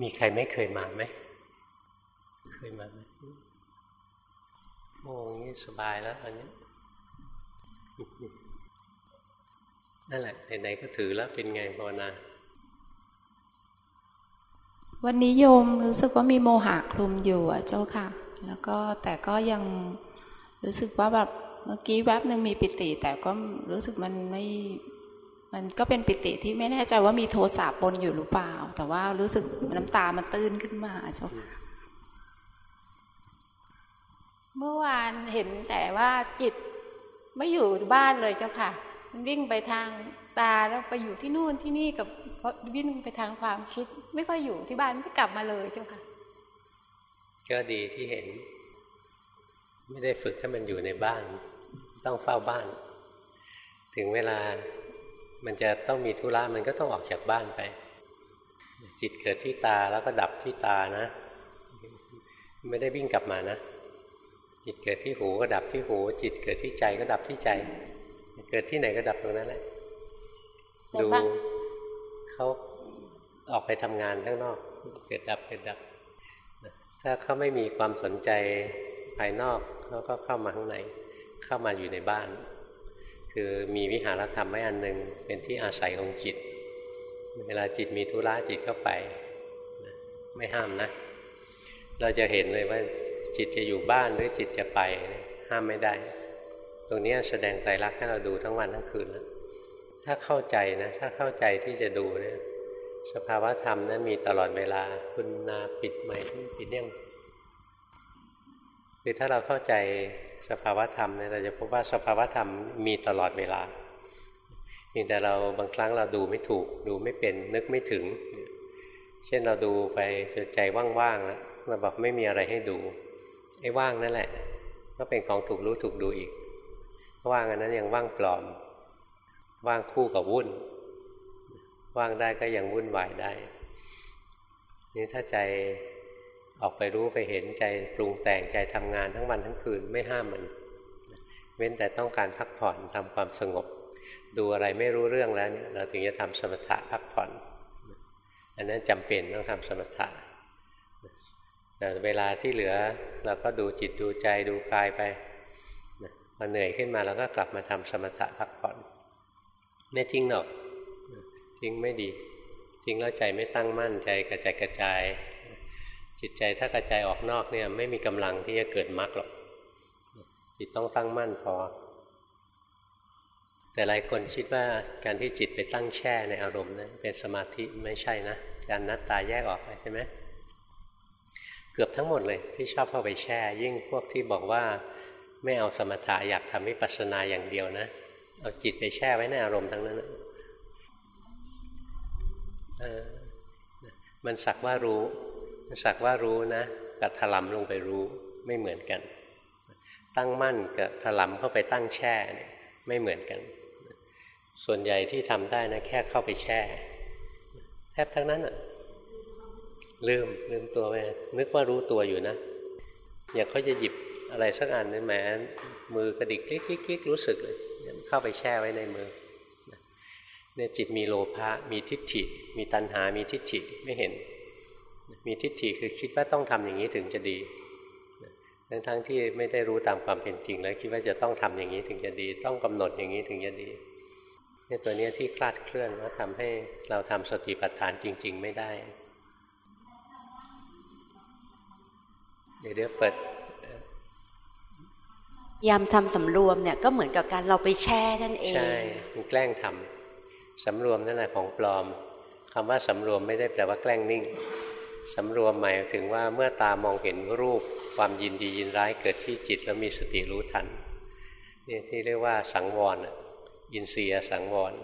มีใครไม่เคยมาไหม เคยมาไหมโอ้สบายแล้วอันนี้ นั่นแหละไหนๆก็ถือแล้วเป็นไงภาวนา วันนี้โยมรู้สึกว่ามีโมหะคลุมอยู่อะเจ้าค่ะ แล้วก็แต่ก็ยังรู้สึกว่าแบบเมื่อกี้แวบหนึ่งมีปิติ แต่ก็รู้สึกมันไม่ มันก็เป็นปิติที่ไม่แน่ใจว่ามีโทสะปนอยู่หรือเปล่า แต่ว่ารู้สึกน้ำตามันตื้นขึ้นมาเจ้าค่ะเมื่อวานเห็นแต่ว่าจิตไม่อยู่บ้านเลยเจ้าค่ะ มันวิ่งไปทางตาแล้วไปอยู่ที่นู่นที่นี่กับวิ่งไปทางความคิด ไม่ค่อยอยู่ที่บ้านไม่กลับมาเลยเจ้าค่ะ ก็ดีที่เห็น ไม่ได้ฝึกให้มันอยู่ในบ้าน ต้องเฝ้าบ้าน ถึงเวลา มันจะต้องมีธุระมันก็ต้องออกจากบ้านไป จิตเกิดที่ตาแล้วก็ดับที่ตานะ ไม่ได้วิ่งกลับมานะ จิตเกิดที่หูก็ดับที่หู จิตเกิดที่ใจก็ดับที่ใจ เกิดที่ไหนก็ดับตรงนั้นแหละดูเขาออกไปทำงานข้างนอก เกิดดับเกิดดับ ถ้าเขาไม่มีความสนใจภายนอกเขาก็เข้ามาข้างใน เข้ามาอยู่ในบ้าน คือมีวิหารธรรมไม่อันหนึ่งเป็นที่อาศัยของจิต เวลาจิตมีธุระจิตเข้าไป ไม่ห้ามนะ เราจะเห็นเลยว่าจิตจะอยู่บ้านหรือจิตจะไปห้ามไม่ได้ ตรงนี้แสดงไตรลักษณ์ให้เราดูทั้งวันทั้งคืนแล้วถ้าเข้าใจนะ ถ้าเข้าใจที่จะดูเนี่ยสภาวะธรรมนั้นมีตลอดเวลา คุณนาปิดไหมปิดเนี่ยง คือถ้าเราเข้าใจสภาวะธรรมเนี่ยเราจะพบว่าสภาวะธรรมมีตลอดเวลามีแต่เราบางครั้งเราดูไม่ถูก ดูไม่เป็นนึกไม่ถึง เช่นเราดูไปจนใจว่างๆแล้วเราบอกไม่มีอะไรให้ดูไอ้ว่างนั่นแหละ ก็เป็นของถูกรู้ถูกดูอีกว่างอันนั้นยังว่างปลอม ว่างคู่กับวุ่น ว่างได้ก็ยังวุ่นวายได้นี่ถ้าใจ ออกไปรู้ไปเห็นใจปรุงแต่งใจทำงานทั้งวันทั้งคืนไม่ห้ามมันเว้นแต่ต้องการพักผ่อนทำความสงบ ดูอะไรไม่รู้เรื่องแล้วเนี่ยเราถึงจะทำสมถะพักผ่อน อันนั้นจำเป็นต้องทำสมถะแต่เวลาที่เหลือเราก็ดูจิตดูใจดูกายไปพอเหนื่อยขึ้นมาเราก็กลับมาทำสมถะพักผ่อนไม่ทิ้งหรอกทิ้งไม่ดีทิ้งแล้วใจไม่ตั้งมั่นใจกระจายกระจาย จิตใจถ้ากระจายออกนอกเนี่ย ไม่มีกำลังที่จะเกิดมรรคหรอก จิตต้องตั้งมั่นพอ แต่หลายคนคิดว่าการที่จิตไปตั้งแช่ในอารมณ์นะั้นเป็นสมาธิไม่ใช่นะการนัดตาแยกออกไปใช่ไหมเกือบทั้งหมดเลยที่ชอบเข้าไปแช่ ยิ่งพวกที่บอกว่าไม่เอาสมถะอยากทำวิปัสสนาอย่างเดียวนะ เอาจิตไปแช่ไว้ในอารมณ์ทั้งนั้นมันสักว่ารู้ สักว่ารู้นะกับถลำลงไปรู้ไม่เหมือนกัน ตั้งมั่นกับถลำเข้าไปตั้งแช่เนี่ยไม่เหมือนกัน ส่วนใหญ่ที่ทำได้นะแค่เข้าไปแช่ แทบทั้งนั้นอะลืมลืมตัวไปนึกว่ารู้ตัวอยู่นะ อยากเขาจะหยิบอะไรสักอันนี่แหมมือกระดิกคลิกคลิกคลิกรู้สึกเลยเข้าไปแช่ไว้ในมือเนี่ยจิตมีโลภะมีทิฏฐิ มีตัณหา มีทิฏฐิไม่เห็น มีทิฏฐิคือคิดว่าต้องทำอย่างนี้ถึงจะดีทั้งทั้งที่ไม่ได้รู้ตามความเป็นจริง แล้วคิดว่าจะต้องทำอย่างนี้ถึงจะดี ต้องกำหนดอย่างนี้ถึงจะดีเนี่ยตัวนี้ที่คลาดเคลื่อนว่าทำให้เราทำสติปัฏฐานจริง ๆ ไม่ได้ เดี๋ยวเปิดยามทำสำรวมเนี่ยก็เหมือนกับการเราไปแช่นั่นเองใช่แกล้งทำสำรวมนั่นแหละของปลอมคำว่าสำรวมไม่ได้แปลว่าแกล้งนิ่ง สำรวมหมายถึงว่าเมื่อตามองเห็นรูปความยินดียินร้ายเกิดที่จิตแล้วมีสติรู้ทันนี่ที่เรียกว่าสังวรอินเสียสังวร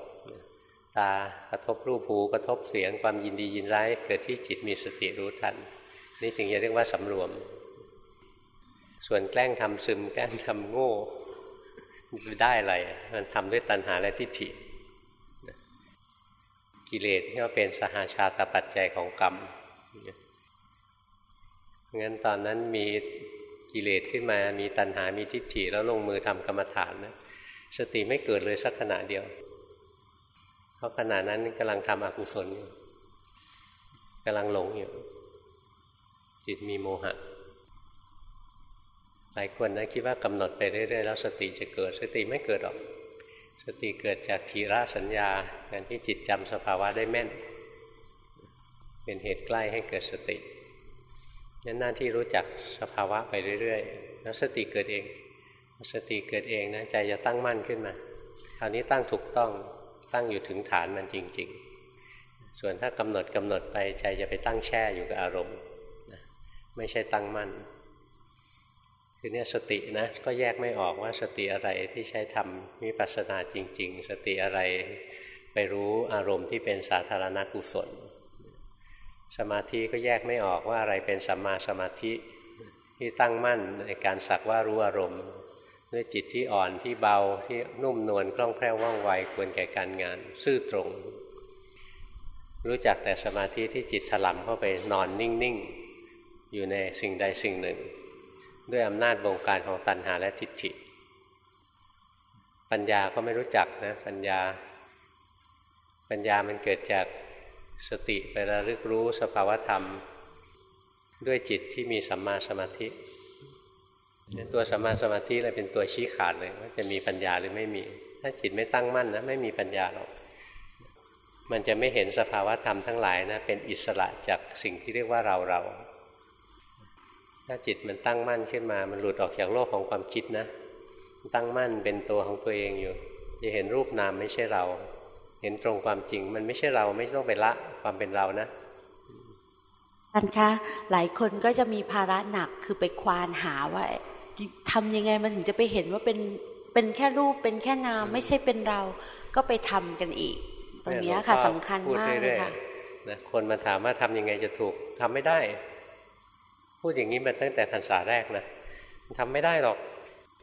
ตากระทบรูปหูกระทบเสียง ความยินดียินร้ายเกิดที่จิตมีสติรู้ทัน นี่ถึงจะเรียกว่าสำรวม ส่วนแกล้งทำซึมแกล้งทำโง่ได้อะไรมันทำด้วยตัณหาและทิฏฐิกิเลสที่ว่าเป็นสหาชาตปัจจัยของกรรม งั้นตอนนั้นมีกิเลสขึ้นมา มีตัณหา มีทิฏฐิแล้วลงมือทำกรรมฐานนะสติไม่เกิดเลยสักขณะเดียว เพราะขณะนั้นกำลังทำอกุศลอยู่กำลังหลงอยู่ จิตมีโมหะหลายคนนะคิดว่ากำหนดไปเรื่อยๆแล้วสติจะเกิด สติไม่เกิดหรอก สติเกิดจากทีระสัญญาการที่จิตจำสภาวะได้แม่น เป็นเหตุใกล้ให้เกิดสติ นั้นหน้าที่รู้จักสภาวะไปเรื่อยๆ แล้วสติเกิดเอง สติเกิดเองนะใจจะตั้งมั่นขึ้นมาคราวนี้ตั้งถูกต้องตั้งอยู่ถึงฐานมันจริง ๆ ส่วนถ้ากำหนดกำหนดไปใจจะไปตั้งแช่อยู่กับอารมณ์ไม่ใช่ตั้งมั่นคือเนี่ยสตินะก็แยกไม่ออกว่าสติอะไรที่ใช้ทำวิปัสสนาจริง ๆ สติอะไรไปรู้อารมณ์ที่เป็นสาธารณกุศล สมาธิก็แยกไม่ออกว่าอะไรเป็นสัมมาสมาธิที่ตั้งมั่นในการสักว่ารู้อารมณ์ด้วยจิตที่อ่อนที่เบาที่นุ่มนวลคล่องแคล่วว่องไวควรแก่การงาน ซื่อตรง รู้จักแต่สมาธิที่จิตถลำเข้าไปนอนนิ่งๆ อยู่ในสิ่งใดสิ่งหนึ่ง ด้วยอำนาจบงการของตัณหาและทิฏฐิ ปัญญาก็ไม่รู้จักนะปัญญา ปัญญามันเกิดจาก สติไประลึกรู้สภาวธรรม ด้วยจิตที่มีสัมมาสมาธิตัวสัมมาสมาธิเลยเป็นตัวชี้ขาดเลยว่าจะมีปัญญาหรือไม่มี ถ้าจิตไม่ตั้งมั่นนะไม่มีปัญญาหรอกมันจะไม่เห็นสภาวธรรมทั้งหลายนะเป็นอิสระจากสิ่งที่เรียกว่าเราเราถ้าจิตมันตั้งมั่นขึ้นมา มันหลุดออกจากโลกของความคิดนะตั้งมั่นเป็นตัวของตัวเองอยู่จะเห็นรูปนามไม่ใช่เรา เห็นตรงความจริง มันไม่ใช่เราไม่ต้องไปละความเป็นเรานะท่านคะหลายคนก็จะมีภาระหนักคือไปควานหาว่าทำยังไงมันถึงจะไปเห็นว่าเป็นเป็นแค่รูปเป็นแค่นามไม่ใช่เป็นเราก็ไปทำกันอีก ตรงนี้ค่ะสำคัญมากเลยค่ะนะคนมาถามว่าทำยังไงจะถูกทำไม่ได้ พูดอย่างนี้มาตั้งแต่พรรษาแรกนะทำไม่ได้หรอก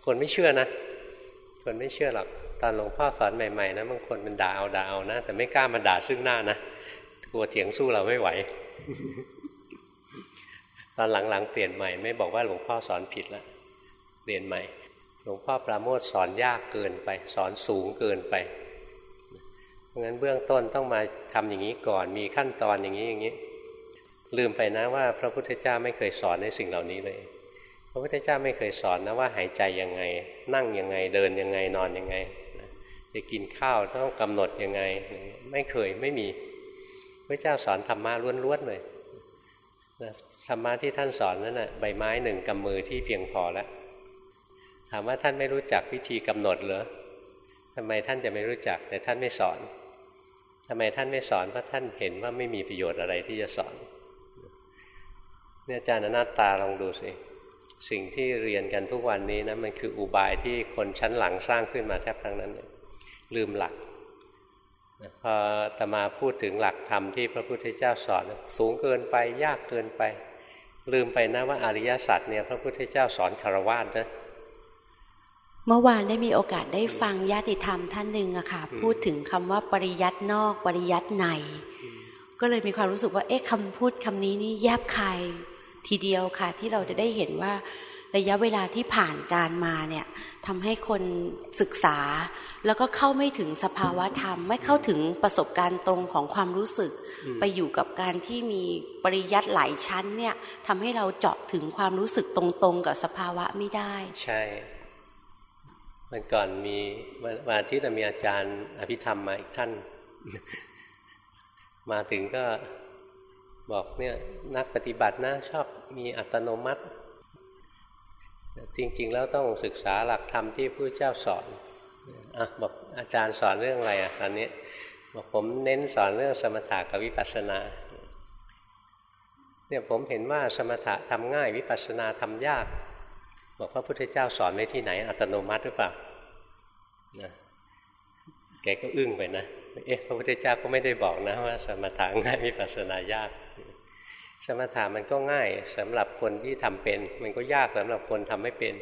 คนไม่เชื่อนะ คนไม่เชื่อหรอก ตอนหลวงพ่อสอนใหม่ๆนะบางคนมันด่าเอาด่าเอานะ แต่ไม่กล้ามาด่าซึ่งหน้านะกลัวเถียงสู้เราไม่ไหว ตอนหลังๆเปลี่ยนใหม่ ไม่บอกว่าหลวงพ่อสอนผิดแล้วเรียนใหม่ หลวงพ่อปราโมทสอนยากเกินไป สอนสูงเกินไปเพราะงั้นเบื้องต้นต้องมาทำอย่างนี้ก่อนมีขั้นตอนอย่างนี้อย่างนี้ ลืมไปนะว่า พระพุทธเจ้าไม่เคยสอนในสิ่งเหล่านี้เลยพระพุทธเจ้าไม่เคยสอนนะว่าหายใจยังไง นั่งยังไงเดินยังไงนอนยังไง จะกินข้าวต้องกำหนดยังไง ไม่เคยไม่มีพระเจ้าสอนธรรมะล้วนๆเลยธรรมะที่ท่านสอนนั้นนะ่ะใบไม้หนึ่งกำมือที่เพียงพอแล้วถามว่าท่านไม่รู้จักวิธีกำหนดเหรอทำไมท่านจะไม่รู้จักแต่ท่านไม่สอนทำไมท่านไม่สอนเพราะท่านเห็นว่าไม่มีประโยชน์อะไรที่จะสอนเนี่ยอาจารย์อนัตตาลองดูสิสิ่งที่เรียนกันทุกวันนี้นะมันคืออุบายที่คนชั้นหลังสร้างขึ้นมาแทบทั้งนั้นเลื มหลักพอตมาพูดถึงหลักธรรมที่พระพุทธเจ้าสอน สูงเกินไปยากเกินไป ลืมไปนะว่าอริยสัจเนี่ยพระพุทธเจ้าสอนคารวะนะเมื่อวานได้มีโอกาสได้ฟังญาติธรรมท่านหนึ่งอะค่ะพูดถึงคำว่าปริยัตินอกปริยัติใน ก็เลยมีความรู้สึกว่าเอ๊ะคำพูดคำนี้นี่แยบคายทีเดียวค่ะ ที่เราจะได้เห็นว่า ระยะเวลาที่ผ่านการมาเนี่ยทำให้คนศึกษา แล้วก็เข้าไม่ถึงสภาวะธรรม ไม่เข้าถึงประสบการณ์ตรงของความรู้สึก ไปอยู่กับการที่มีปริยัติหลายชั้นเนี่ยทำให้เราเจาะถึงความรู้สึกตรงๆ กับสภาวะไม่ได้ ใช่มันก่อนมีวันอาทิตย์มีอาจารย์อภิธรรมมาอีกท่าน มาถึงก็บอกเนี่ยนักปฏิบัตินะชอบมีอัตโนมัติ จริงๆแล้วต้องศึกษาหลักธรรมที่พระเจ้าสอนอะบอกอาจารย์สอนเรื่องอะไรอะตอนนี้บอกผมเน้นสอนเรื่องสมถะกับวิปัสสนาเนี่ยผมเห็นว่าสมถะทำง่ายวิปัสสนาทำยาก บอกพระพุทธเจ้าสอนไว้ที่ไหน อัตโนมัติหรือเปล่านะแกก็อึ้งไปนะ เอ๊ะพระพุทธเจ้าก็ไม่ได้บอกนะว่า สมถะง่ายวิปัสสนายาก สมถะมันก็ง่ายสำหรับคนที่ทำเป็น มันก็ยากสำหรับคนทำไม่เป็น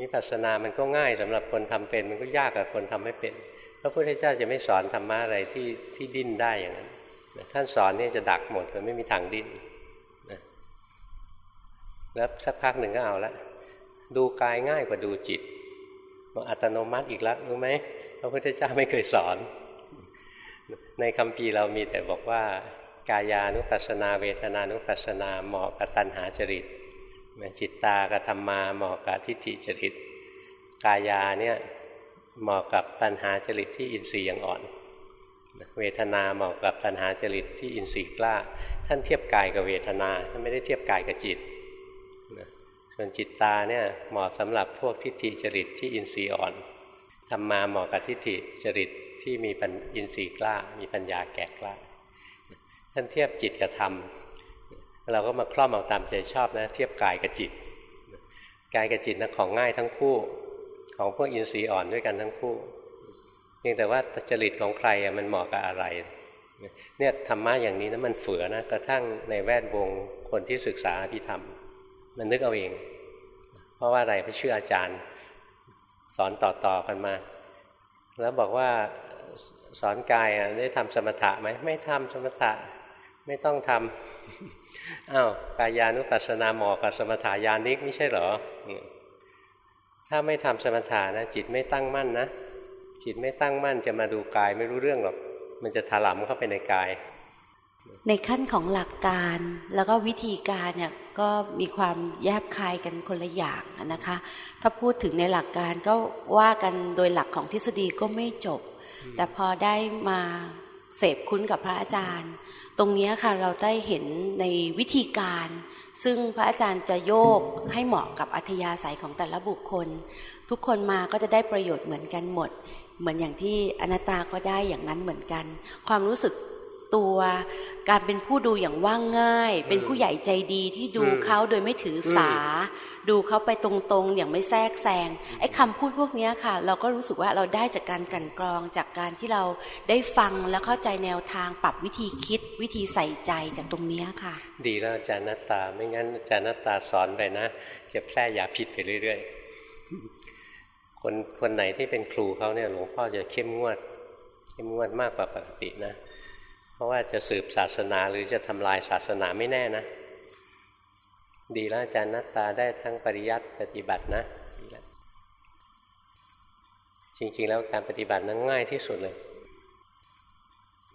วิปัสสนามันก็ง่ายสำหรับคนทำเป็น มันก็ยากกับคนทำไม่เป็น พระพุทธเจ้าจะไม่สอนธรรมะอะไรที่ที่ดิ้นได้อย่างนั้นท่านสอนนี่จะดักหมดมันไม่มีทางดิ้นนะแล้วสักพักหนึ่งก็เอาละดูกายง่ายกว่าดูจิตบอกอัตโนมัติอีกแล้วรู้ไหมพระพุทธเจ้าไม่เคยสอน ในคำพีเรามีแต่บอกว่า กายานุปัสสนา เวทนานุปัสสนาเหมาะกับตัณหาจริตจิตตากับธรรมาเหมาะกับทิฏฐิจริต กายาเนี่ยเหมาะกับตัณหาจริตที่อินทรีย์ยังอ่อน เวทนาเหมาะกับตัณหาจริตที่อินทรีย์กล้า ท่านเทียบกายกับเวทนาท่านไม่ได้เทียบกายกับจิตส่วนจิตตาเนี่ยเหมาะสำหรับพวกทิฏฐิจริตที่อินทรีย์อ่อนธรรมาเหมาะกับทิฏฐิจริตที่มีปัญอินทรีย์กล้า มีปัญญาแก่กล้า ท่านเทียบจิตกับธรรม เราก็มาครอบเอาตามใจชอบนะ เทียบกายกับจิต กายกับจิตนะของง่ายทั้งคู่ ของพวกอินทรีย์อ่อนด้วยกันทั้งคู่เพียงแต่ว่าจริตของใครมันเหมาะกับอะไรเนี่ยธรรมะอย่างนี้นะมันเฟือนะกระทั่งในแวดวงคนที่ศึกษาอภิธรรม มันนึกเอาเอง เพราะว่าอะไรเพราะชื่ออาจารย์ สอนต่อๆกันมา แล้วบอกว่าสอนกายได้ทำสมถะไหมไม่ทำสมถะ ไม่ต้องทำอ้าวกายานุปัสสนาหมอกับสมถายานิกไม่ใช่เหรอ ถ้าไม่ทำสมถะนะจิตไม่ตั้งมั่นนะ จิตไม่ตั้งมั่นจะมาดูกายไม่รู้เรื่องหรอก มันจะถลำเข้าไปในกาย ในขั้นของหลักการแล้วก็วิธีการเนี่ยก็มีความแยบคายกันคนละอย่างนะคะ ถ้าพูดถึงในหลักการก็ว่ากันโดยหลักของทฤษฎีก็ไม่จบ แต่พอได้มาเสพคุ้นกับพระอาจารย์ ตรงนี้ค่ะเราได้เห็นในวิธีการ ซึ่งพระอาจารย์จะโยกให้เหมาะกับอัธยาศัยของแต่ละบุคคล ทุกคนมาก็จะได้ประโยชน์เหมือนกันหมด เหมือนอย่างที่อนัตตาก็ได้อย่างนั้นเหมือนกัน ความรู้สึก ตัว การเป็นผู้ดูอย่างว่างง่าย เป็นผู้ใหญ่ใจดีที่ดูเขาโดยไม่ถือสา ดูเขาไปตรงๆ อย่างไม่แทรกแซงไอ้คำพูดพวกนี้ค่ะ เราก็รู้สึกว่าเราได้จากการกันกรองจากการที่เราได้ฟังแล้วเข้าใจแนวทางปรับวิธีคิดวิธีใส่ใจจากตรงนี้ค่ะ ดีแล้วอาจารย์นัตตา ไม่งั้นอาจารย์นัตตาสอนไปนะ จะแพร่ยาผิดไปเรื่อยๆคนคนไหนที่เป็นครูเขาเนี่ยหลวงพ่อจะเข้มงวดเข้มงวดมากกว่าปกตินะ เพราะว่าจะสืบศาสนาหรือจะทำลายศาสนาไม่แน่นะ ดีแล้วอาจารย์นัตตาได้ทั้งปริยัติปฏิบัตินะดีแล้วจริงๆ แล้วการปฏิบัตินั้นง่ายที่สุดเลย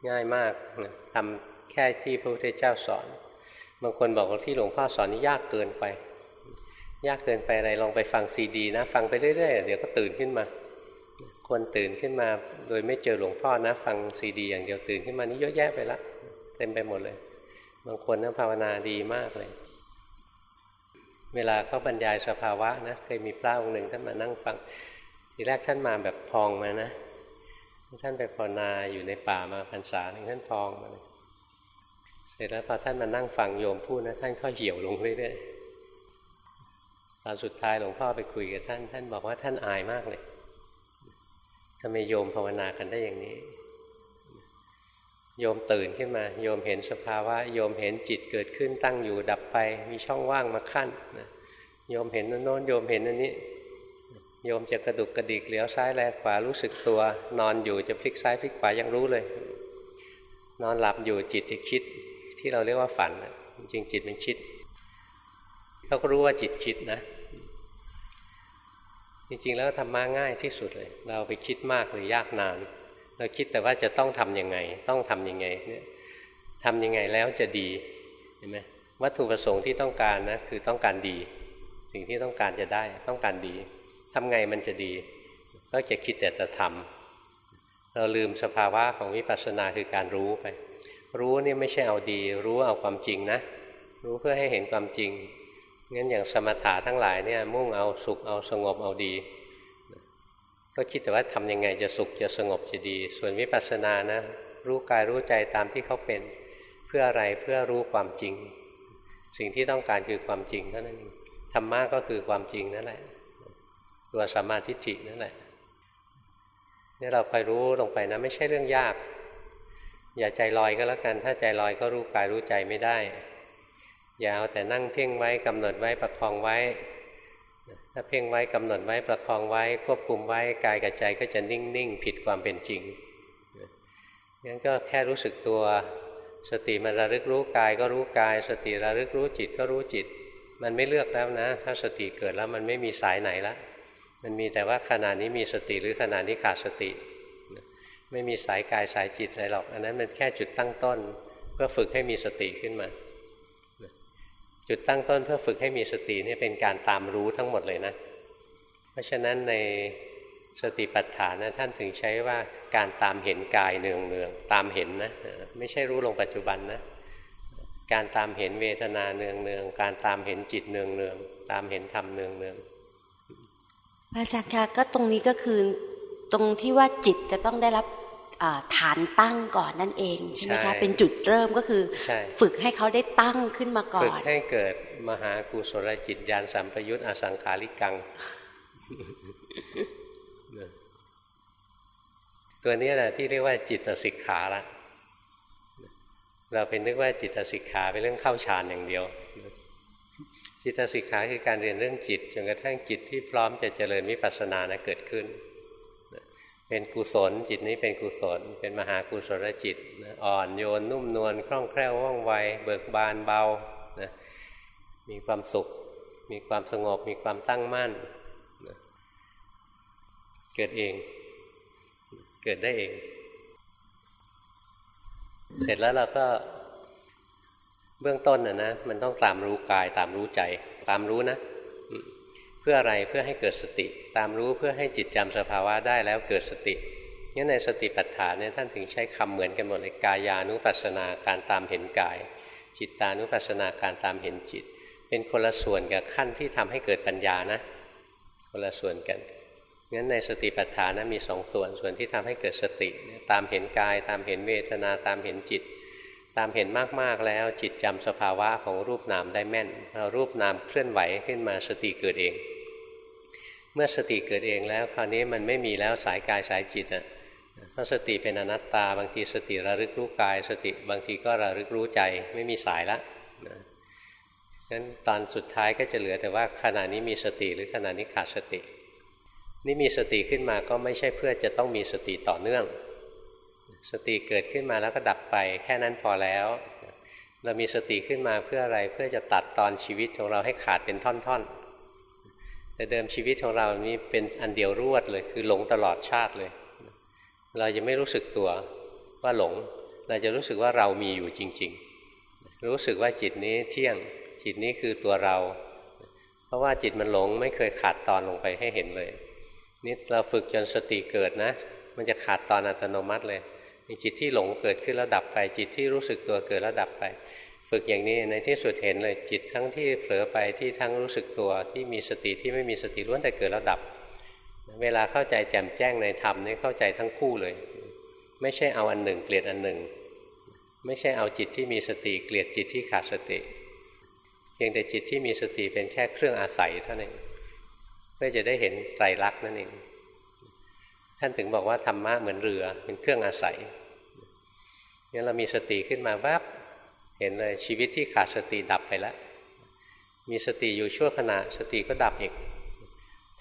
ง่ายมากนะทำแค่ที่พระพุทธเจ้าสอน บางคนบอกว่าที่หลวงพ่อสอนนี่ยากเกินไป ยากเกินไปอะไรลองไปฟังซีดีนะ ฟังไปเรื่อยๆ เดี๋ยวก็ตื่นขึ้นมา คนตื่นขึ้นมาโดยไม่เจอหลวงพ่อนะ ฟังซีดี อย่างเดียวตื่นขึ้นมานี่เยอะแยะไปละเต็มไปหมดเลย บางคนนะภาวนาดีมากเลย เวลาเขาบรรยายสภาวะนะเคยมีพระองค์หนึ่งท่านมานั่งฟังทีแรกท่านมาแบบพองมานะท่านไปภาวนาอยู่ในป่ามาพรรษาหนึ่งท่านพองมาเสร็จแล้วพอท่านมานั่งฟังโยมพูดนะท่านก็เหี่ยวลงเรื่อยๆตอนสุดท้ายหลวงพ่อไปคุยกับท่าน ท่านบอกว่าท่านอายมากเลย ทำไมโยมภาวนากันได้อย่างนี้ โยมตื่นขึ้นมา โยมเห็นสภาวะ โยมเห็นจิตเกิดขึ้นตั้งอยู่ดับไป มีช่องว่างมาขั้นนะโยมเห็นโน้นโยมเห็นอันนี้ โยมจะกระดุกกระดิกเลี้ยวซ้ายแลขวารู้สึกตัว นอนอยู่จะพลิกซ้ายพลิกขวายังรู้เลย นอนหลับอยู่จิตจะคิดที่เราเรียกว่าฝันจริงจิตมันคิดเขาก็รู้ว่าจิตคิดนะ จริงๆ แล้วธรรมะง่ายที่สุดเลย เราไปคิดมากหรือยากนาน เราคิดแต่ว่าจะต้องทํำยังไง ต้องทํำยังไงเนี่ยทำยังไงแล้วจะดีเห็นไหมวัตถุประสงค์ที่ต้องการนะคือต้องการดี สิ่งที่ต้องการจะได้ต้องการดีทำไงมันจะดีก็จะคิดแต่จะทำเราลืมสภาวะของวิปัสสนาคือการรู้ไป รู้นี่ไม่ใช่เอาดี รู้เอาความจริงนะ รู้เพื่อให้เห็นความจริง งั้นอย่างสมถะทั้งหลายเนี่ยมุ่งเอาสุขเอาสงบเอาดี ก็คิดแต่ว่าทำยังไงจะสุขจะสงบจะดี ส่วนวิปัสสนานะรู้กายรู้ใจตามที่เขาเป็นเพื่ออะไรเพื่อรู้ความจริง สิ่งที่ต้องการคือความจริงเท่านั้นเองธรรมะก็คือความจริงนั่นแหละ ตัวสัมมาทิฏฐินั่นแหละนี่เราคอยรู้ลงไปนะไม่ใช่เรื่องยาก อย่าใจลอยก็แล้วกัน ถ้าใจลอยก็รู้กายรู้ใจไม่ได้ อย่าเอาแต่นั่งเพ่งไว้กำหนดไว้ประคองไว้ ถ้าเพ่งไว้กำหนดไว้ประคองไว้ ควบคุมไว้กายกับใจก็จะนิ่งๆผิดความเป็นจริงงั้นก็แค่รู้สึกตัวสติมันระลึกรู้กายก็รู้กาย สติระลึกรู้จิตก็รู้จิต มันไม่เลือกแล้วนะ ถ้าสติเกิดแล้วมันไม่มีสายไหนละ มันมีแต่ว่าขณะนี้มีสติหรือขณะนี้ขาดสติ ไม่มีสายกายสายจิตอะไรหรอก อันนั้นมันแค่จุดตั้งต้น เพื่อฝึกให้มีสติขึ้นมา จุดตั้งต้นเพื่อฝึกให้มีสตินี่เป็นการตามรู้ทั้งหมดเลยนะ เพราะฉะนั้นในสติปัฏฐานนะท่านถึงใช้ว่าการตามเห็นกายเนืองเนืองตามเห็นนะไม่ใช่รู้ลงปัจจุบันนะ การตามเห็นเวทนาเนืองเนืองการตามเห็นจิตเนืองเนืองตามเห็นธรรมเนืองเนืองอาจารย์คะก็ตรงนี้ก็คือตรงที่ว่าจิตจะต้องได้รับ ฐานตั้งก่อนนั่นเองใช่ไหมคะเป็นจุดเริ่มก็คือ ฝึกให้เขาได้ตั้งขึ้นมาก่อน ฝึกให้เกิดมหากุศลจิตญาณสัมปยุตอสังขาริกัง ตัวนี้แหละที่เรียกว่าจิตสิกขาละเราเป็นนึกว่าจิตสิกขาเป็นเรื่องเข้าฌานอย่างเดียว จิตสิกขาคือการเรียนเรื่องจิตจนกระทั่งจิตที่พร้อมจะเจริญวิปัสสนานะเกิดขึ้น เป็นกุศลจิตนี้เป็นกุศล เป็นมหากุศลจิตอ่อนโยนนุ่มนวลคล่องแคล่วว่องไว เบิกบานเบานะมีความสุข มีความสงบ มีความตั้งมั่นนะเกิดเอง เกิดได้เอง เสร็จแล้วเราก็เบื้องต้นนะนะมันต้องตามรู้กายตามรู้ใจ ตามรู้นะ พื่ออะไรเพื่อให้เกิดสติ ตามรู้เพื่อให้จิตจำสภาวะได้แล้วเกิดสติงั้นในสติปัฏฐานเนี่ยท่านถึงใช้คำเหมือนกันหมดเลยกายานุปัสสนาการตามเห็นกาย จิตตานุปัสสนาการตามเห็นจิต เป็นคนละส่วนกับขั้นที่ทำให้เกิดปัญญานะ คนละส่วนกันงั้นในสติปัฏฐานนะมีสองส่วนส่วนที่ทำให้เกิดสติ ตามเห็นกาย ตามเห็นเวทนาตามเห็นจิต ตามเห็นมากๆแล้วจิตจำสภาวะของรูปนามได้แม่นรารูปนามเคลื่อนไหวขึ้นมาสติเกิดเอง มื่อสติเกิดเองแล้ว คราวนี้มันไม่มีแล้วสายกายสายจิตอะเพราะสติเป็นอนัตตา บางทีสติระลึกรู้กาย สติบางทีก็ระลึกรู้ใจไม่มีสายละนะงั้นตอนสุดท้ายก็จะเหลือแต่ว่าขณะนี้มีสติหรือขณะนี้ขาดสติ นี่มีสติขึ้นมาก็ไม่ใช่เพื่อจะต้องมีสติต่อเนื่อง สติเกิดขึ้นมาแล้วก็ดับไป แค่นั้นพอแล้ว เรามีสติขึ้นมาเพื่ออะไรเพื่อจะตัดตอนชีวิตของเราให้ขาดเป็นท่อนๆ แต่เดิมชีวิตของเรานี้เป็นอันเดียวรวดเลย คือหลงตลอดชาติเลย เราจะไม่รู้สึกตัวว่าหลง เราจะรู้สึกว่าเรามีอยู่จริง ๆ รู้สึกว่าจิตนี้เที่ยง จิตนี้คือตัวเรา เพราะว่าจิตมันหลงไม่เคยขาดตอนลงไปให้เห็นเลยนี่เราฝึกจนสติเกิดนะ มันจะขาดตอนอัตโนมัติเลยจิตที่หลงเกิดขึ้นแล้วดับไป จิตที่รู้สึกตัวเกิดแล้วดับไป ฝึกอย่างนี้ในที่สุดเห็นเลยจิตทั้งที่เผลอไปที่ทั้งรู้สึกตัวที่มีสติที่ไม่มีสติล้วนแต่เกิดแล้วดับ เวลาเข้าใจแจ่มแจ้งในธรรมนี่เข้าใจทั้งคู่เลย ไม่ใช่เอาอันหนึ่งเกลียดอันหนึ่ง ไม่ใช่เอาจิตที่มีสติเกลียดจิตที่ขาดสติเพียงแต่จิตที่มีสติเป็นแค่เครื่องอาศัยเท่านั้นเพื่อจะได้เห็นไตรลักษณ์นั่นเองท่านถึงบอกว่าธรรมะเหมือนเรือเป็นเครื่องอาศัยงั้นเรามีสติขึ้นมาแวบ เห็นเลยชีวิตที่ขาดสติดับไปแล้ว มีสติอยู่ชั่วขณะสติก็ดับอีก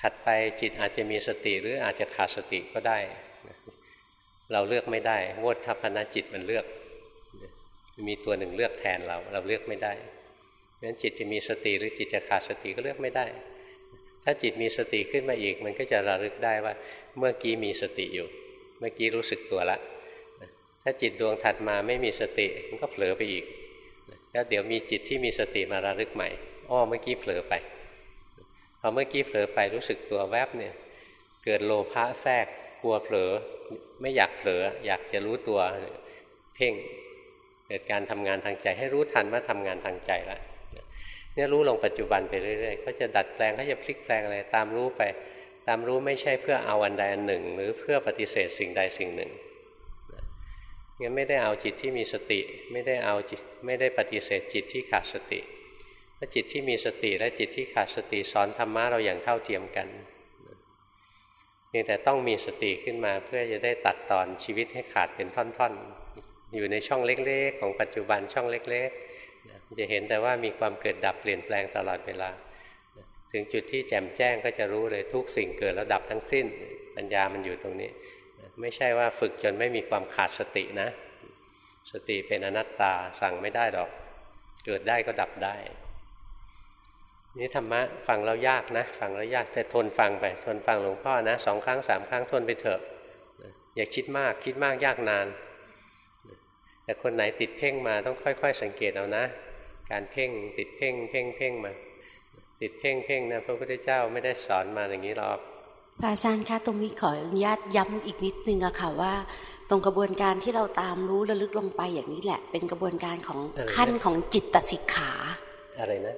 ถัดไปจิตอาจจะมีสติหรืออาจจะขาดสติก็ได้ เราเลือกไม่ได้วดทัพนจิตมันเลือก มีตัวหนึ่งเลือกแทนเรา เราเลือกไม่ได้เพราะฉะนั้นจิตจะมีสติหรือจิตจะขาดสติก็เลือกไม่ได้ ถ้าจิตมีสติขึ้นมาอีก มันก็จะระลึกได้ว่า เมื่อกี้มีสติอยู่ เมื่อกี้รู้สึกตัวแล้วถ้าจิตดวงถัดมาไม่มีสติมันก็เผลอไปอีก แล้วเดี๋ยวมีจิตที่มีสติมาระลึกใหม่อ้อเมื่อกี้เผลอไปพอเมื่อกี้เผลอไปรู้สึกตัวแวบเนี่ย เกิดโลภะแทรกกลัวเผลอไม่อยากเผลอ อยากจะรู้ตัวเพ่งเกิดการทำงานทางใจ ให้รู้ทันว่าทำงานทางใจแล้วเนี่ยรู้ลงปัจจุบันไปเรื่อยๆก็จะดัดแปลงก็จะพลิกแปลงอะไรตามรู้ไป ตามรู้ไม่ใช่เพื่อเอาอันใดอันหนึ่ง หรือเพื่อปฏิเสธสิ่งใดสิ่งหนึ่ง งั้นไม่ได้เอาจิตที่มีสติ ไม่ได้เอาจิตไม่ได้ปฏิเสธจิตที่ขาดสติถ้าจิตที่มีสติและจิตที่ขาดสติสอนธรรมะเราอย่างเท่าเทียมกันเพียแต่ต้องมีสติขึ้นมาเพื่อจะได้ตัดตอนชีวิตให้ขาดเป็นท่อนๆ อยู่ในช่องเล็กๆ ของปัจจุบันช่องเล็กๆจะเห็นแต่ว่ามีความเกิดดับเปลี่ยนแปลงตลอดเวลา ถึงจุดที่แจ่มแจ้งก็จะรู้เลยทุกสิ่งเกิดแล้วดับทั้งสิ้น ปัญญามันอยู่ตรงนี้ ไม่ใช่ว่าฝึกจนไม่มีความขาดสตินะ สติเป็นอนัตตาสั่งไม่ได้หรอก เกิดได้ก็ดับได้ นี่ธรรมะฟังแล้วยากนะ ฟังแล้วยากจะทนฟังไป ทนฟังหลวงพ่อนะสองครั้งสามครั้งทนไปเถอะ อย่าคิดมากคิดมากยากนาน แต่คนไหนติดเพ่งมาต้องค่อย ๆ สังเกตเอานะ การเพ่งติดเพ่งเพ่งเพ่งมา ติดเพ่งเพ่งนะพระพุทธเจ้าไม่ได้สอนมาอย่างนี้หรอก พระอาจารย์คะตรงนี้ขออนุญาตย้ำอีกนิดนึงอะค่ะว่า ตรงกระบวนการที่เราตามรู้ระลึกลงไปอย่างนี้แหละ เป็นกระบวนการของขั้นของจิตตสิกขาอะไรนะ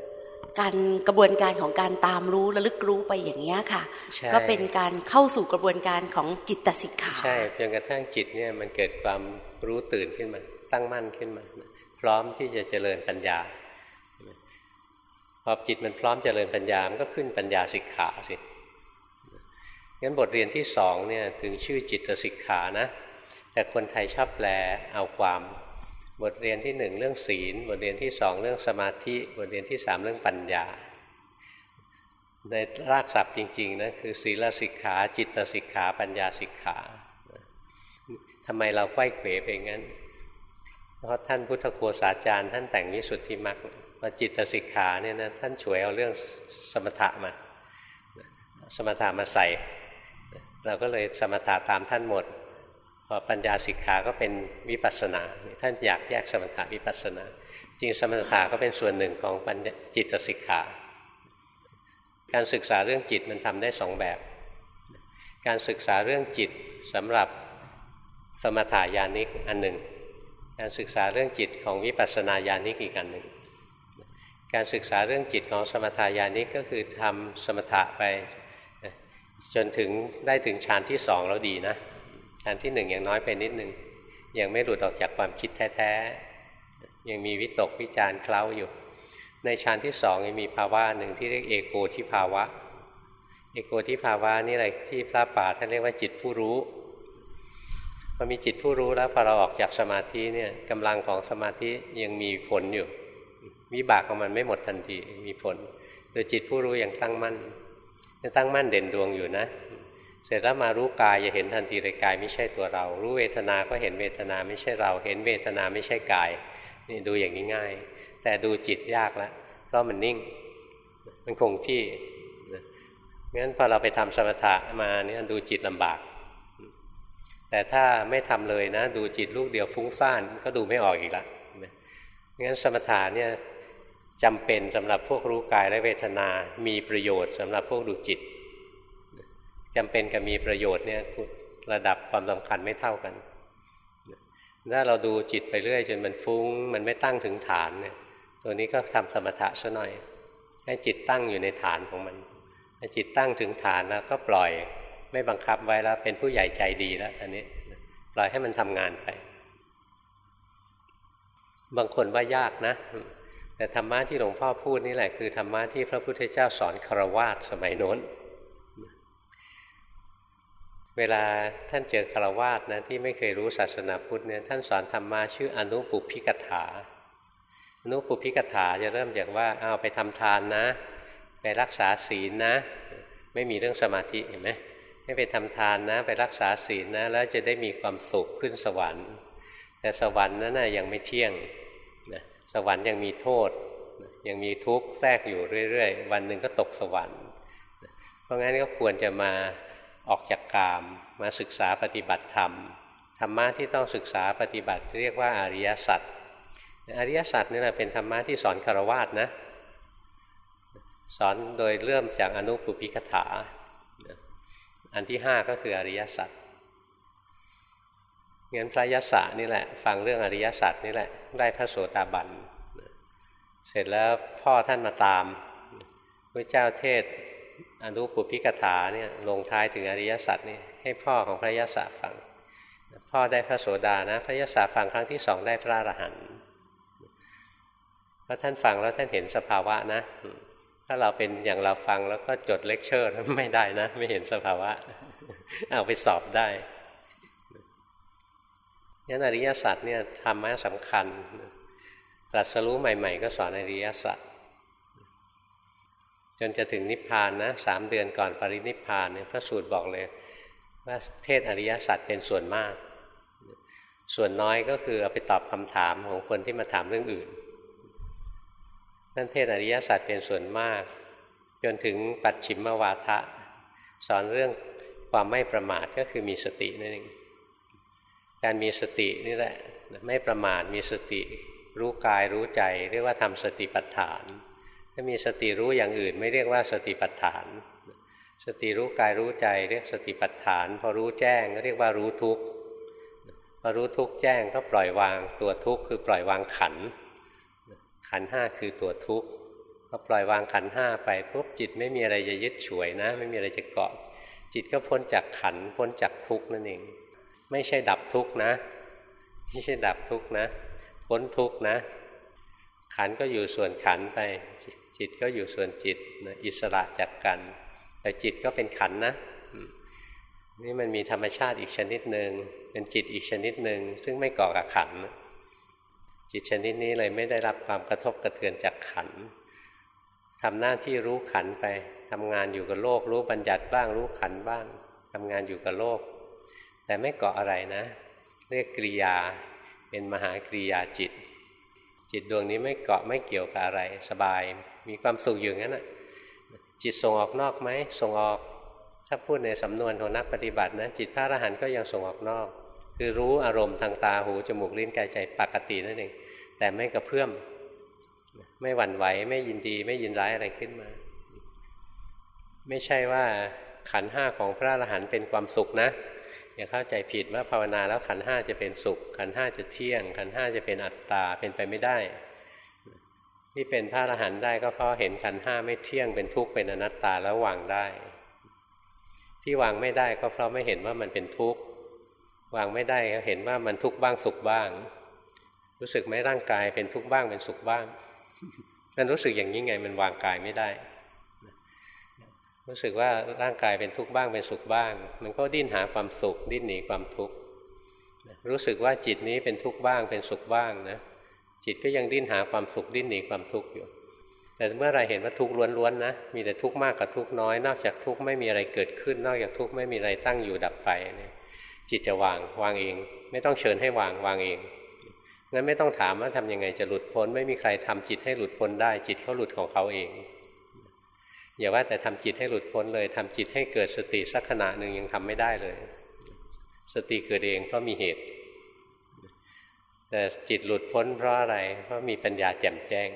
การกระบวนการของการตามรู้ระลึกรู้ไปอย่างนี้ค่ะ ก็เป็นการเข้าสู่กระบวนการของจิตสิกขาใช่จนกระทั่งจิตเนี่ยมันเกิดความรู้ตื่นขึ้นมา ตั้งมั่นขึ้นมา พร้อมที่จะเจริญปัญญาพอจิตมันพร้อมเจริญปัญญามันก็ขึ้นปัญญาสิกขาสิ งั้นบทเรียนที่สองเนี่ยถึงชื่อจิตสิกขานะ แต่คนไทยชอบแปลเอาความ บทเรียนที่หนึ่งเรื่องศีล บทเรียนที่สองเรื่องสมาธิ บทเรียนที่สามเรื่องปัญญา ในรากศัพท์จริงๆนะคือศีลสิกขา จิตสิกขา ปัญญาสิกขาทำไมเราไข้เขวไปงั้น เพราะท่านพุทธโคสาจารย์ ท่านแต่งวิสุทธิมรรคพอจิตสิกขาเนี่ยนะท่านช่วยเอาเรื่องสมถะมา สมถะมาใส่ เราก็เลยสมถะตามท่านหมด พอปัญญาสิกขาก็เป็นวิปัสสนา ท่านอยากแยกสมถะวิปัสสนา จริงสมถะก็เป็นส่วนหนึ่งของปัญจิตสิกขา การศึกษาเรื่องจิตมันทำได้สองแบบ การศึกษาเรื่องจิตสำหรับสมถายานิกอันหนึ่ง การศึกษาเรื่องจิตของวิปัสสนาญาณิกอีกอันหนึ่ง การศึกษาเรื่องจิตของสมถายานิกก็คือทำสมถะไป จนถึงได้ถึงฌานที่สองแล้วดีนะชั้นที่หนึ่งยังน้อยไปนิดนึง ยังไม่หลุดออกจากความคิดแท้ๆ ยังมีวิตกวิจารเคล้าอยู่ ในชั้นที่สองยังมีภาวะหนึ่งที่เรียกเอโกทิภาวะ เอโกทิภาวะนี่อะไรที่พระป่าท่านเรียกว่าจิตผู้รู้พอมีจิตผู้รู้แล้วพอเราออกจากสมาธิเนี่ยกำลังของสมาธิยังมีผลอยู่วิบากของมันไม่หมดทันทีมีผลโดยจิตผู้รู้ยังตั้งมั่น ยังตั้งมั่นเด่นดวงอยู่นะ เสร็จแล้วมารู้กายจะเห็นทันทีเลยกายไม่ใช่ตัวเรา รู้เวทนา ก็เห็นเวทนาไม่ใช่เรา เห็นเวทนาไม่ใช่กาย นี่ดูอย่างนี้ง่าย แต่ดูจิตยากล้วเพราะมันนิ่ง มันคงที่งั้นพอเราไปทำสมถะมาเนี่ยดูจิตลำบาก แต่ถ้าไม่ทำเลยนะ ดูจิตลูกเดียวฟุ้งซ่านก็ดูไม่ออกอีกละงั้นสมถะเนี่ย จำเป็นสำหรับพวกรู้กายและเวทนา มีประโยชน์สำหรับพวกดูจิตจำเป็นกับมีประโยชน์เนี่ยระดับความสำคัญไม่เท่ากันถ้าเราดูจิตไปเรื่อยจนมันฟุง้ง มันไม่ตั้งถึงฐานเนี่ยตัวนี้ก็ทำสมถะซะหน่อย ให้จิตตั้งอยู่ในฐานของมันถ้จิตตั้งถึงฐานแล้วก็ปล่อยไม่บังคับไว้แล้วเป็นผู้ใหญ่ใจดีแล้วอันนี้ปล่อยให้มันทำงานไป บางคนว่ายากนะ แต่ธรรมะที่หลวงพ่อพูดนี่แหละคือธรรมะที่พระพุทธเจ้าสอนคารวาสสมัยโน้น เวลาท่านเจอคารวาสนะที่ไม่เคยรู้ศาสนาพุทธเนี่ยท่านสอนธรรมะชื่ออนุปุพิกถาอนุปุพิกถาจะเริ่มจากว่าเอาไปทำทานนะ ไปรักษาศีลนะ ไม่มีเรื่องสมาธิเห็นไหมให้ไปทำทานนะ ไปรักษาศีลนะ แล้วจะได้มีความสุขขึ้นสวรรค์ แต่สวรรค์นั้นนะยังไม่เที่ยง สวรรค์ยังมีโทษ ยังมีทุกข์แทรกอยู่เรื่อยๆ วันหนึ่งก็ตกสวรรค์ เพราะงั้นก็ควรจะมาออกจากกามมาศึกษาปฏิบัติธรรมธรรมะที่ต้องศึกษาปฏิบัติเรียกว่าอริยสัจอริยสัจนี่แหละเป็นธรรมะที่สอนคารวะนะ สอนโดยเริ่มจากอนุปุพิกถา อันที่ห้าก็คืออริยสัจ งั้นพระยศนี่แหละ ฟังเรื่องอริยสัจนี่แหละ ได้พระโสดาบัน เสร็จแล้วพ่อท่านมาตามพระเจ้าเทศอนุปุพิกถาเนี่ยลงท้ายถึงอริยสัจนี่ให้พ่อของพระยศฟัง พ่อได้พระโสดานะ พระยศฟังครั้งที่สองได้พระอรหันต์เพราะท่านฟังแล้วท่านเห็นสภาวะนะ ถ้าเราเป็นอย่างเราฟังแล้วก็จดเลคเชอร์ไม่ได้นะ ไม่เห็นสภาวะ เอาไปสอบได้ ยันอริยสัจเนี่ยธรรมะสำคัญ ตรัสรู้ใหม่ ๆ ก็สอนอริยสัจจนจะถึงนิพพานนะสามเดือนก่อนปรินิพพานเนี่ยพระสูตรบอกเลย ว่าเทศอริยสัจเป็นส่วนมาก ส่วนน้อยก็คือเอาไปตอบคำถามของคนที่มาถามเรื่องอื่นนั่นเทศอริยสัจเป็นส่วนมาก จนถึงปัจฉิมวาทะ สอนเรื่องความไม่ประมาทก็คือมีสตินั่นเอง การมีสตินี่แหละไม่ประมาทมีสติรู้กายรู้ใจเรียกว่าทำสติปัฏฐาน ถ้ามีสติรู้อย่างอื่น ไม่เรียกว่าสติปัฏฐาน สติรู้กายรู้ใจเรียกสติปัฏฐาน พอรู้แจ้งก็เรียกว่ารู้ทุกข์พอรู้ทุกข์แจ้งก็ปล่อยวางตัวทุกข์คือปล่อยวางขัน ขันห้าคือตัวทุกข์พอปล่อยวางขันห้าไปปุ๊บจิตไม่มีอะไรจะยึดฉวยนะ ไม่มีอะไรจะเกาะ จิตก็พ้นจากขันพ้นจากทุกข์นั่นเอง ไม่ใช่ดับทุกข์นะ ไม่ใช่ดับทุกข์นะ พ้นทุกข์นะ ขันก็อยู่ส่วนขันไป จิตก็อยู่ส่วนจิตนะอิสระจากกัน แต่จิตก็เป็นขันนะ นี่มันมีธรรมชาติอีกชนิดหนึ่งเป็นจิตอีกชนิดหนึ่งซึ่งไม่ก่อกับขันจิตชนิดนี้เลยไม่ได้รับความกระทบกระเทือนจากขันทำหน้าที่รู้ขันไปทำงานอยู่กับโลก รู้บัญญัติบ้างรู้ขันบ้างทำงานอยู่กับโลก แต่ไม่เกาะอะไรนะ เรียกกริยาเป็นมหากริยาจิต จิตดวงนี้ไม่เกาะไม่เกี่ยวกับอะไร สบาย มีความสุขอยู่งั้นนะจิตส่งออกนอกไหมส่งออกถ้าพูดในสำนวนของนักปฏิบัตินะจิตพระอรหันต์ก็ยังส่งออกนอก คือรู้อารมณ์ทางตาหูจมูกลิ้นกายใจปกตินั่นเองแต่ไม่กระเพื่อมไม่หวั่นไหวไม่ยินดีไม่ยินร้ายอะไรขึ้นมา ไม่ใช่ว่าขันห้าของพระอรหันต์เป็นความสุขนะ อย่าเข้าใจผิดว่าภาวนาแล้วขันห้าจะเป็นสุข ขันห้าจะเที่ยง ขันห้าจะเป็นอัตตาเป็นไปไม่ได้ ที่เป็นพระอรหันต์ได้ก็เพราะเห็นขันห้าไม่เที่ยงเป็นทุกข์เป็นอนัตตาแล้ววางได้ ที่วางไม่ได้ก็เพราะไม่เห็นว่ามันเป็นทุกข์วางไม่ได้ก็เห็นว่ามันทุกข์บ้างสุขบ้าง รู้สึกไหมร่างกายเป็นทุกข์บ้างเป็นสุขบ้างมันรู้สึกอย่างนี้ไงมันวางกายไม่ได้ รู้สึกว่าร่างกายเป็นทุกข์บ้างเป็นสุขบ้าง มันก็ดิ้นหาความสุข ดิ้นหนีความทุกข์รู้สึกว่าจิตนี้เป็นทุกข์บ้างเป็นสุขบ้างนะจิตก็ยังดิ้นหาความสุขดิ้นหนีความทุกข์อยู่ แต่เมื่อไรเห็นว่าทุกข์ล้วนๆนะมีแต่ทุกข์มากกับทุกข์น้อย นอกจากทุกข์ไม่มีอะไรเกิดขึ้น นอกจากทุกข์ไม่มีอะไรตั้งอยู่ดับไปเนี่ยจิตจะวางวางเอง ไม่ต้องเชิญให้วางวางเองงั้นไม่ต้องถามว่าทำยังไงจะหลุดพ้น ไม่มีใครทำจิตให้หลุดพ้นได้ จิตเขาหลุดของเขาเอง อย่าว่าแต่ทำจิตให้หลุดพ้นเลยทำจิตให้เกิดสติสักขณะหนึ่งยังทำไม่ได้เลย สติเกิดเองเพราะมีเหตุ แต่จิตหลุดพ้นเพราะอะไร เพราะมีปัญญาแจ่มแจ้ง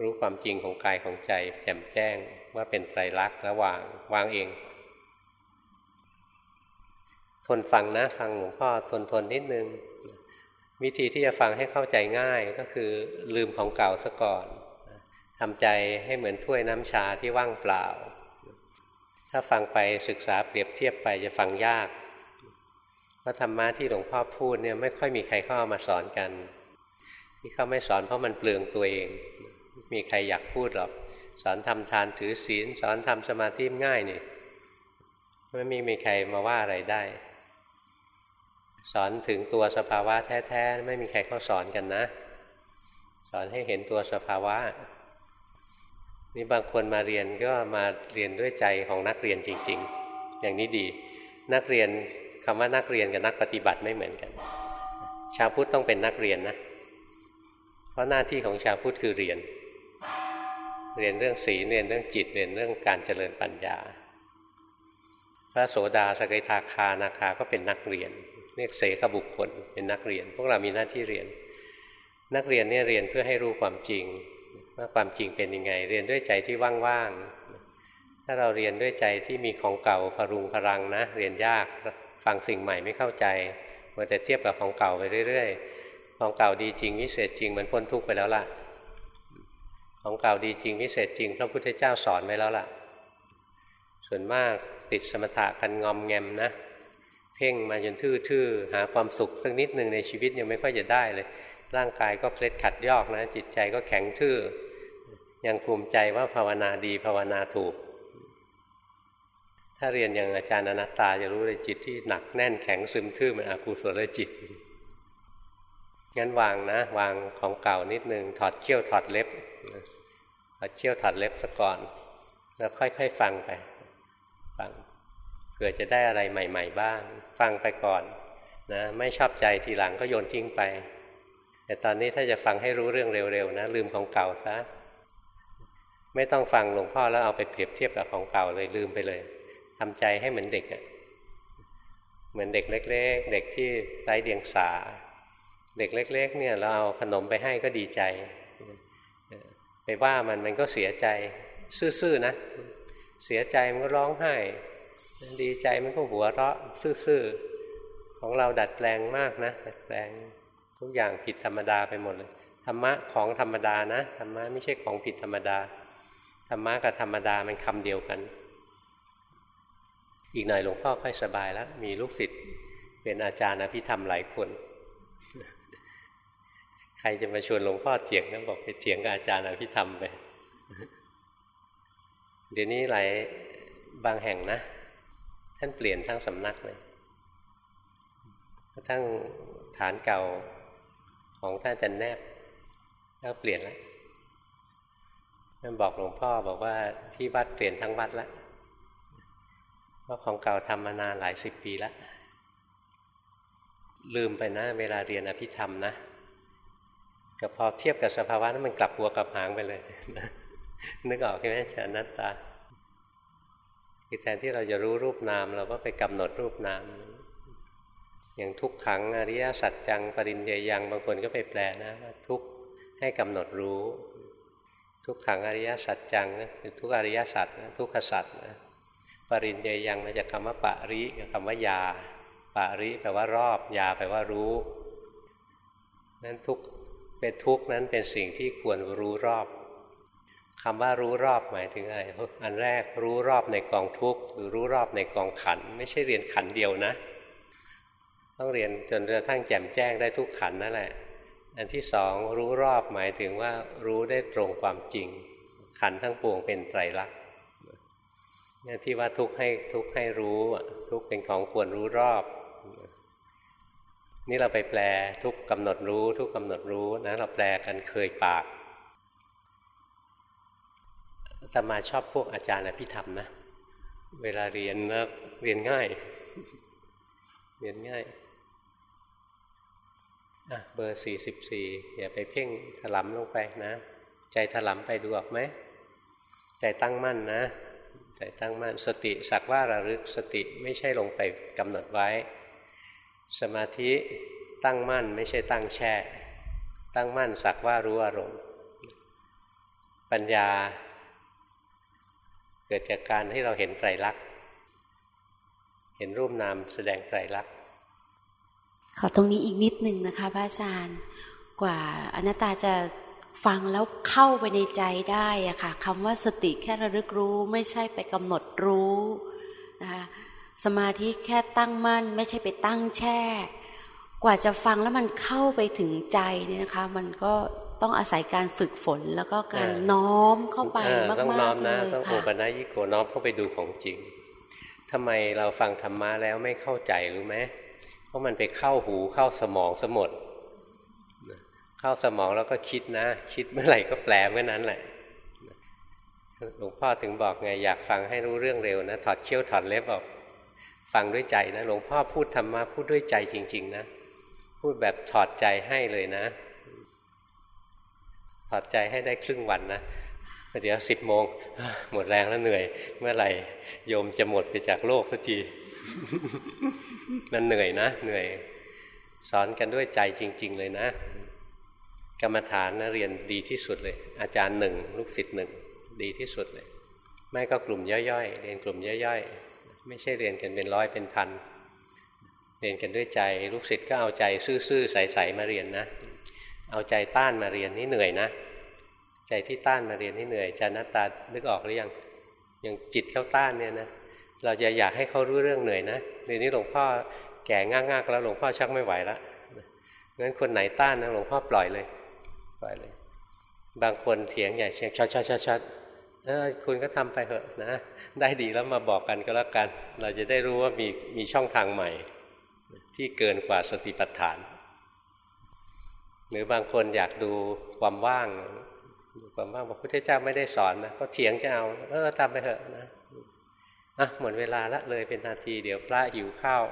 รู้ความจริงของกายของใจ แจ่มแจ้งว่าเป็นไตรลักษณ์ระหว่างวางเอง ทนฟังนะฟังหลวงพ่อทนทนนิดนึง วิธีที่จะฟังให้เข้าใจง่ายก็คือลืมของเก่าซะก่อน ทำใจให้เหมือนถ้วยน้ำชาที่ว่างเปล่า ถ้าฟังไปศึกษาเปรียบเทียบไปจะฟังยากเพราะธรรมะที่หลวงพ่อพูดเนี่ยไม่ค่อยมีใครเข้ามาสอนกัน ที่เขาไม่สอนเพราะมันเปลืองตัวเอง มีใครอยากพูดหรอกสอนทำทานถือศีล สอนทำสมาธิง่ายนี่ไม่มีมีใครมาว่าอะไรได้ สอนถึงตัวสภาวะแท้ๆ ไม่มีใครเขาสอนกันนะ สอนให้เห็นตัวสภาวะ นี่บางคนมาเรียนก็มาเรียนด้วยใจของนักเรียนจริง ๆ อย่างนี้ดีนักเรียนคำว่านักเรียนกับนักปฏิบัติไม่เหมือนกัน ชาวพุทธต้องเป็นนักเรียนนะ เพราะหน้าที่ของชาวพุทธคือเรียน เรียนเรื่องศีลเรียนเรื่องจิตเรียนเรื่องการเจริญปัญญา พระโสดาสกิทาคานาคาก็เป็นนักเรียนเรียกเสกบุคคลเป็นนักเรียน พวกเรามีหน้าที่เรียน นักเรียนเนี่ยเรียนเพื่อให้รู้ความจริง ว่าความจริงเป็นยังไง เรียนด้วยใจที่ว่างๆถ้าเราเรียนด้วยใจที่มีของเก่าพรุงพรังนะ เรียนยากฟังสิ่งใหม่ไม่เข้าใจมัวแต่เทียบกับของเก่าไปเรื่อยๆ ของเก่าดีจริงวิเศษจริงมันพ้นทุกข์ไปแล้วล่ะ ของเก่าดีจริงวิเศษจริงพระพุทธเจ้าสอนไว้แล้วล่ะ ส่วนมากติดสมถะกันงอมแงมนะ เพ่งมาจนทื่อๆหาความสุขสักนิดหนึ่งในชีวิตยังไม่ค่อยจะได้เลย ร่างกายก็เคล็ดขัดยอกนะ จิตใจก็แข็งทื่อ ยังภูมิใจว่าภาวนาดีภาวนาถูก ถ้าเรียนอย่างอาจารย์อนัตตาจะรู้เลยจิตที่หนักแน่นแข็งซึมทื่อมันอกุศลจิตงั้นวางนะ วางของเก่านิดนึงถอดเขี้ยวถอดเล็บถอดเขี้ยวถอดเล็บซะก่อน แล้วค่อยๆฟังไป ฟังเผื่อจะได้อะไรใหม่ ๆ บ้าง ฟังไปก่อนนะไม่ชอบใจทีหลังก็โยนทิ้งไป แต่ตอนนี้ถ้าจะฟังให้รู้เรื่องเร็วๆนะ ลืมของเก่าซะ ไม่ต้องฟังหลวงพ่อแล้วเอาไปเปรียบเทียบกับของเก่าเลยลืมไปเลยทำใจให้เหมือนเด็กอะเหมือนเด็กเล็ก ๆ เด็กที่ไร้เดียงสา เด็กเล็ก ๆ เนี่ยเราเอาขนมไปให้ก็ดีใจ ไปว่ามันมันก็เสียใจ ซื่อๆนะ เสียใจมันก็ร้องไห้ ดีใจมันก็หัวเราะซื่อๆของเราดัดแปลงมากนะดัดแปลงทุกอย่างผิดธรรมดาไปหมดเลยธรรมะของธรรมดานะธรรมะไม่ใช่ของผิดธรรมดา ธรรมะกับธรรมดามันคำเดียวกัน อีกหน่อยหลวงพ่อค่อยสบายแล้ว มีลูกศิษย์เป็นอาจารย์อภิธรรมหลายคน ใครจะมาชวนหลวงพ่อเถียงก็บอกไปเถียงกับอาจารย์อภิธรรมไปเดี๋ยวนี้หลายบางแห่งนะ ท่านเปลี่ยนทั้งสำนักเลยกระทั่งฐานเก่าของท่านจันแนบก็เปลี่ยนแล้ว ท่านบอกหลวงพ่อบอกว่าที่วัดเปลี่ยนทั้งวัดแล้วเพราะของเก่าทำมานานหลายสิบปีแล้ว ลืมไปนะ เวลาเรียนอภิธรรมนะกับพอเทียบกับสภาวะนั้นมันกลับหัวกลับหางไปเลย นึกออกใช่ไหมชานัตตาคือแทนที่เราจะรู้รูปนาม เราก็ไปกำหนดรูปนาม อย่างทุกขังอริยสัจจังปริญญายังบางคนก็ไปแปลนะว่าทุกให้กำหนดรู้ ทุกขังอริยสัจจังคือทุกอริยสัจทุกขสัจนะปริญญายังมาจากคำว่าปะริกับคำว่ายาปะริแปลว่ารอบยาแปลว่ารู้นั้นทุกเป็นทุกนั้นเป็นสิ่งที่ควรรู้รอบคำว่ารู้รอบหมายถึงอะไรอันแรกรู้รอบในกองทุกหรือรู้รอบในกองขัน ไม่ใช่เรียนขันเดียวนะ ต้องเรียนจนกระทั่งแจ่มแจ้งได้ทุกขันนั่นแหละ อันที่สองรู้รอบหมายถึงว่ารู้ได้ตรงความจริง ขันทั้งปวงเป็นไตรลักษณ์เนี่ยที่ว่าทุกให้ทุกให้รู้ทุกเป็นของควรรู้รอบ นี่เราไปแปลทุกกำหนดรู้ ทุกกำหนดรู้นะเราแปลกันเคยปากตมาชอบพวกอาจารย์อภิธรรมนะ เวลาเรียนนะเรียนง่าย เรียนง่าย เบอร์สี่สิบสี่อย่าไปเพ่งถลำลงไปนะ ใจถลำไปดูออกไหม ใจตั้งมั่นนะ ใจตั้งมั่นสติสักว่าระลึกสติไม่ใช่ลงไปกำหนดไว้ สมาธิตั้งมั่นไม่ใช่ตั้งแช่ ตั้งมั่นสักว่ารู้อารมณ์ ปัญญา เกิดจากการที่เราเห็นไตรลักษณ์เห็นรูปนามแสดงไตรลักษณ์ ขอตรงนี้อีกนิดหนึ่งนะคะพระอาจารย์ กว่าอนัตตาจะฟังแล้วเข้าไปในใจได้อะค่ะคำว่าสติแค่ระลึกรู้ไม่ใช่ไปกำหนดรู้นะคะสมาธิแค่ตั้งมั่น ไม่ใช่ไปตั้งแช่ กว่าจะฟังแล้วมันเข้าไปถึงใจเนี่ยนะคะ มันก็ต้องอาศัยการฝึกฝนแล้วก็การน้อมเข้าไปมากๆเลยค่ะต้องน้อมนะต้องโอปนัยิโกน้อมเข้าไปดูของจริงทำไมเราฟังธรรมะแล้วไม่เข้าใจรู้ไหมเพ ราะมันไปเข้าหูเข้าสมองสมดเข้าสมองแล้วก็คิดนะ คิดเมื่อไหร่ก็แปลเมื่อนั้นแหละหลวงพ่อถึงบอกไงอยากฟังให้รู้เรื่องเร็วนะถอดเขี้ยวถอดเล็บออกฟังด้วยใจนะหลวงพ่อพูดธรรมะพูดด้วยใจจริง ๆ นะ พูดแบบถอดใจให้เลยนะ ถอดใจให้ได้ครึ่งวันนะเดี๋ยวสิบโมง หมดแรงแล้วเหนื่อย เมื่อไหร่โยมจะหมดไปจากโลกสักที มันเหนื่อยนะ เหนื่อยสอนกันด้วยใจจริง ๆ เลยนะ กรรมฐานนะเรียนดีที่สุดเลย อาจารย์หนึ่งลูกศิษย์หนึ่งดีที่สุดเลย ไม่ก็กลุ่มย่อยๆ เรียนกลุ่มย่อยๆ ไม่ใช่เรียนกันเป็นร้อยเป็นพัน เรียนกันด้วยใจ ลูกศิษย์ก็เอาใจซื่อๆใสๆมาเรียนนะ เอาใจต้านมาเรียนนี่เหนื่อยนะ ใจที่ต้านมาเรียนนี่เหนื่อยจานัตตานึกออกหรือยังอย่างจิตเข้าต้านเนี่ยนะ เราจะอยากให้เขารู้เรื่องเหนื่อยนะเดี๋ยวนี้หลวงพ่อแก่ง่างๆแล้วหลวงพ่อชักไม่ไหวแล้วงั้นคนไหนต้านนะหลวงพ่อปล่อยเลย ปล่อยเลย บางคนเถียงใหญ่เชียงชัดชัดชัดชัดคุณก็ทำไปเถอะนะ ได้ดีแล้วมาบอกกันก็แล้วกัน เราจะได้รู้ว่ามีมีช่องทางใหม่ ที่เกินกว่าสติปัฏฐาน หรือบางคนอยากดูความว่างดูความว่างพระพุทธเจ้าไม่ได้สอนนะก็เถียงจะเอาเออทำไปเถอะนะ อะหมดเวลาละเลยเป็นนาทีเดี๋ยวพระหิวข้าว